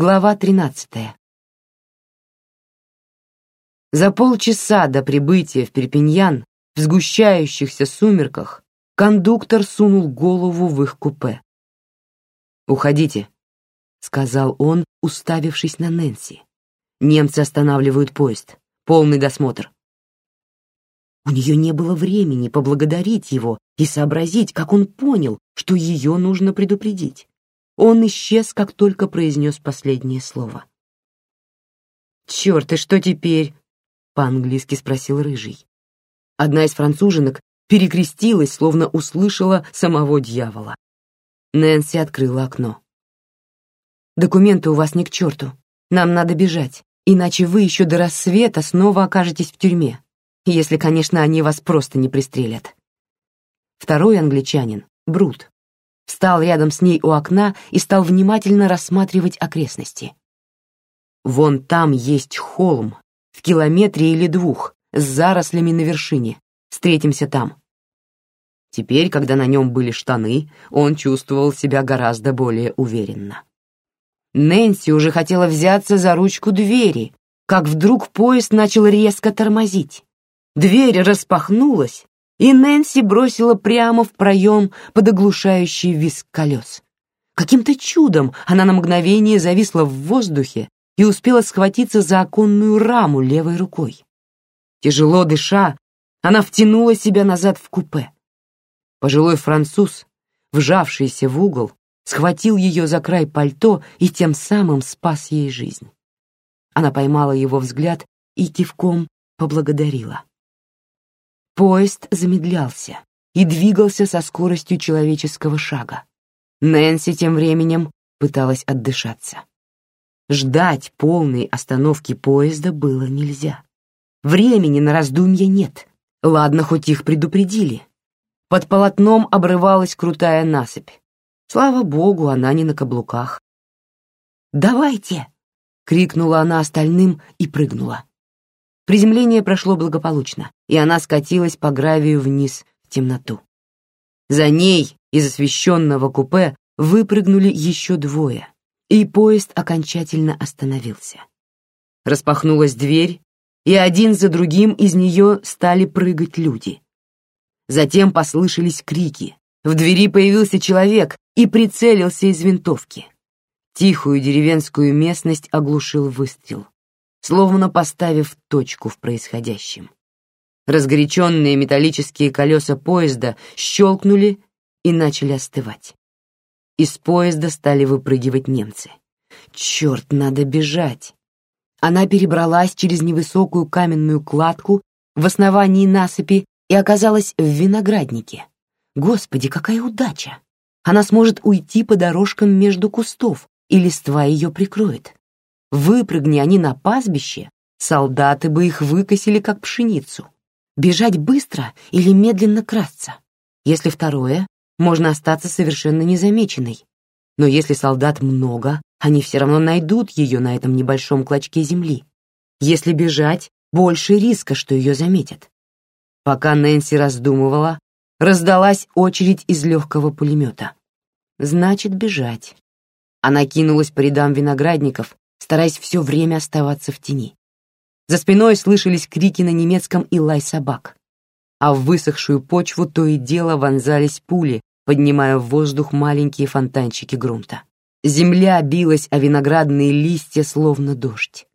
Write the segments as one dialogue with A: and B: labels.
A: Глава 13. За полчаса до прибытия в Перпиньян в сгущающихся сумерках кондуктор сунул голову в их купе. «Уходите», — сказал он, уставившись на Нэнси. «Немцы останавливают поезд. Полный досмотр». У нее не было времени поблагодарить его и сообразить, как он понял, что ее нужно предупредить. Он исчез, как только произнес последнее слово. «Черт, и что теперь?» — по-английски спросил Рыжий. Одна из француженок перекрестилась, словно услышала самого дьявола. Нэнси открыла окно. «Документы у вас не к черту. Нам надо бежать, иначе вы еще до рассвета снова окажетесь в тюрьме если, конечно, они вас просто не пристрелят. Второй англичанин, Брут, встал рядом с ней у окна и стал внимательно рассматривать окрестности. Вон там есть холм, в километре или двух, с зарослями на вершине. Встретимся там. Теперь, когда на нем были штаны, он чувствовал себя гораздо более уверенно. Нэнси уже хотела взяться за ручку двери, как вдруг поезд начал резко тормозить. Дверь распахнулась, и Нэнси бросила прямо в проем под оглушающий визг колес. Каким-то чудом она на мгновение зависла в воздухе и успела схватиться за оконную раму левой рукой. Тяжело дыша, она втянула себя назад в купе. Пожилой француз, вжавшийся в угол, схватил ее за край пальто и тем самым спас ей жизнь. Она поймала его взгляд и кивком поблагодарила. Поезд замедлялся и двигался со скоростью человеческого шага. Нэнси тем временем пыталась отдышаться. Ждать полной остановки поезда было нельзя. Времени на раздумья нет. Ладно, хоть их предупредили. Под полотном обрывалась крутая насыпь. Слава богу, она не на каблуках. «Давайте!» — крикнула она остальным и прыгнула. Приземление прошло благополучно, и она скатилась по гравию вниз в темноту. За ней из освещенного купе выпрыгнули еще двое, и поезд окончательно остановился. Распахнулась дверь, и один за другим из нее стали прыгать люди. Затем послышались крики. В двери появился человек и прицелился из винтовки. Тихую деревенскую местность оглушил выстрел словно поставив точку в происходящем. Разгоряченные металлические колеса поезда щелкнули и начали остывать. Из поезда стали выпрыгивать немцы. Черт, надо бежать! Она перебралась через невысокую каменную кладку в основании насыпи и оказалась в винограднике. Господи, какая удача! Она сможет уйти по дорожкам между кустов, и листва ее прикроет. Выпрыгни они на пастбище, солдаты бы их выкосили, как пшеницу. Бежать быстро или медленно красться. Если второе, можно остаться совершенно незамеченной. Но если солдат много, они все равно найдут ее на этом небольшом клочке земли. Если бежать, больше риска, что ее заметят. Пока Нэнси раздумывала, раздалась очередь из легкого пулемета. Значит, бежать. Она кинулась по рядам виноградников, стараясь все время оставаться в тени. За спиной слышались крики на немецком и лай собак, а в высохшую почву то и дело вонзались пули, поднимая в воздух маленькие фонтанчики грунта. Земля билась о виноградные листья, словно дождь.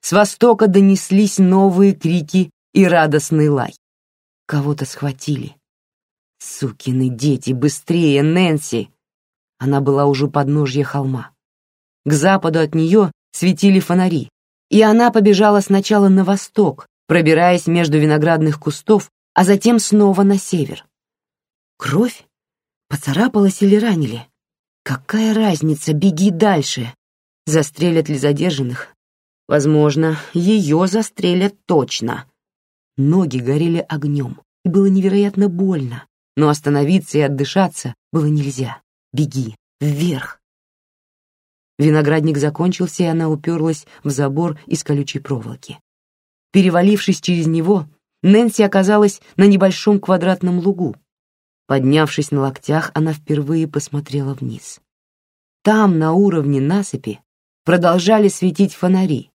A: С востока донеслись новые крики и радостный лай. Кого-то схватили. Сукины дети, быстрее, Нэнси! Она была уже у подножья холма. К западу от нее светили фонари, и она побежала сначала на восток, пробираясь между виноградных кустов, а затем снова на север. Кровь? Поцарапалась или ранили? Какая разница, беги дальше. Застрелят ли задержанных? Возможно, ее застрелят точно. Ноги горели огнем, и было невероятно больно, но остановиться и отдышаться было нельзя. Беги, вверх. Виноградник закончился, и она уперлась в забор из колючей проволоки. Перевалившись через него, Нэнси оказалась на небольшом квадратном лугу. Поднявшись на локтях, она впервые посмотрела вниз. Там, на уровне насыпи, продолжали светить фонари,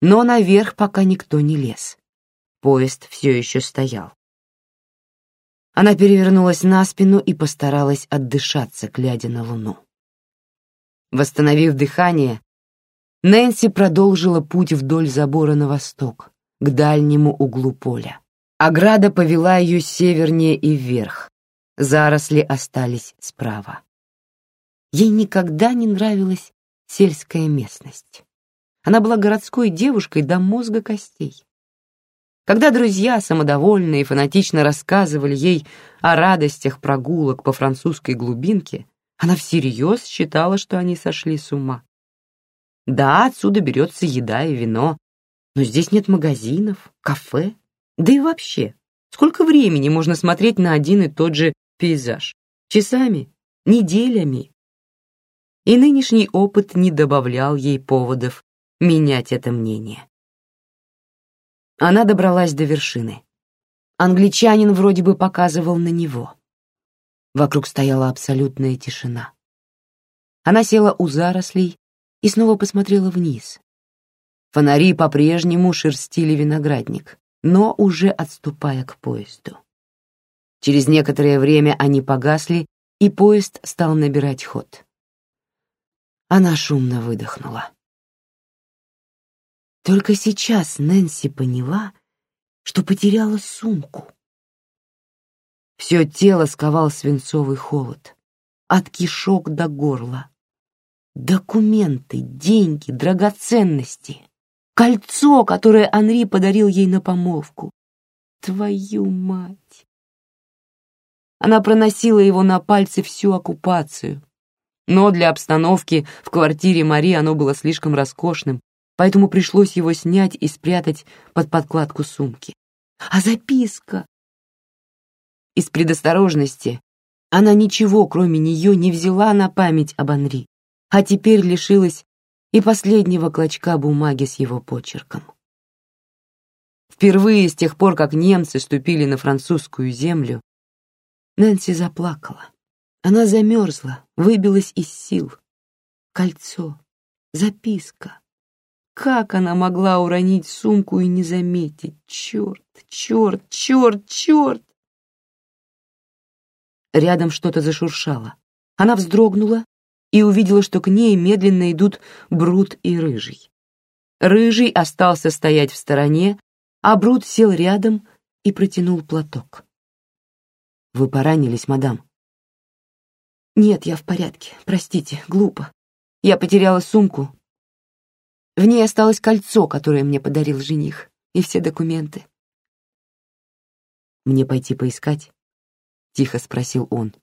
A: но наверх пока никто не лез. Поезд все еще стоял. Она перевернулась на спину и постаралась отдышаться, глядя на луну. Восстановив дыхание, Нэнси продолжила путь вдоль забора на восток, к дальнему углу поля. Ограда повела ее севернее и вверх. Заросли остались справа. Ей никогда не нравилась сельская местность. Она была городской девушкой до мозга костей. Когда друзья, самодовольные и фанатично рассказывали ей о радостях прогулок по французской глубинке, она всерьез считала, что они сошли с ума. Да, отсюда берется еда и вино, но здесь нет магазинов, кафе, да и вообще. Сколько времени можно смотреть на один и тот же пейзаж? Часами? Неделями? И нынешний опыт не добавлял ей поводов менять это мнение. Она добралась до вершины. Англичанин вроде бы показывал на него. Вокруг стояла абсолютная тишина. Она села у зарослей и снова посмотрела вниз. Фонари по-прежнему шерстили виноградник, но уже отступая к поезду. Через некоторое время они погасли, и поезд стал набирать ход. Она шумно выдохнула. Только сейчас Нэнси поняла, что потеряла сумку. Все тело сковал свинцовый холод, от кишок до горла. Документы, деньги, драгоценности, кольцо, которое Анри подарил ей на помолвку. Твою мать! Она проносила его на пальце всю оккупацию, но для обстановки в квартире Мари оно было слишком роскошным, поэтому пришлось его снять и спрятать под подкладку сумки. А записка? Из предосторожности она ничего, кроме нее, не взяла на память об Анри, а теперь лишилась и последнего клочка бумаги с его почерком. Впервые с тех пор, как немцы ступили на французскую землю, Нэнси заплакала. Она замерзла, выбилась из сил. Кольцо, записка. Как она могла уронить сумку и не заметить? Черт, черт, черт, черт! Рядом что-то зашуршало. Она вздрогнула и увидела, что к ней медленно идут Брут и Рыжий. Рыжий остался стоять в стороне, а Брут сел рядом и протянул платок. «Вы поранились, мадам?» «Нет, я в порядке. Простите, глупо. Я потеряла сумку, в ней осталось кольцо, которое мне подарил жених, и все документы. «Мне пойти поискать?» — тихо спросил он.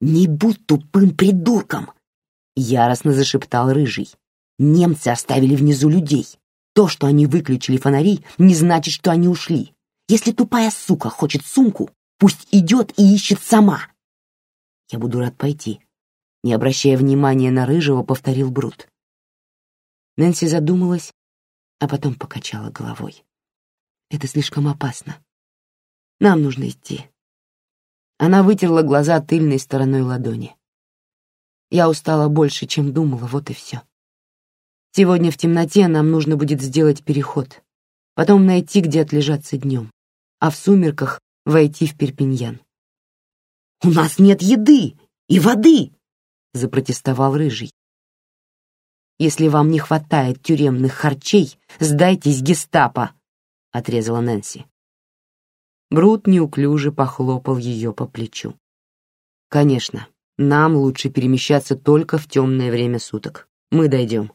A: «Не будь тупым придурком!» — яростно зашептал Рыжий. «Немцы оставили внизу людей. То, что они выключили фонари, не значит, что они ушли. Если тупая сука хочет сумку, пусть идет и ищет сама». «Я буду рад пойти», — не обращая внимания на Рыжего, повторил Брут. Нэнси задумалась, а потом покачала головой. «Это слишком опасно. Нам нужно идти». Она вытерла глаза тыльной стороной ладони. Я устала больше, чем думала, вот и все. Сегодня в темноте нам нужно будет сделать переход, потом найти, где отлежаться днем, а в сумерках войти в Перпиньян. «У нас нет еды и воды!» — запротестовал Рыжий. Если вам не хватает тюремных харчей, сдайтесь гестапо», — отрезала Нэнси. Брут неуклюже похлопал ее по плечу. «Конечно, нам лучше перемещаться только в темное время суток. Мы дойдем».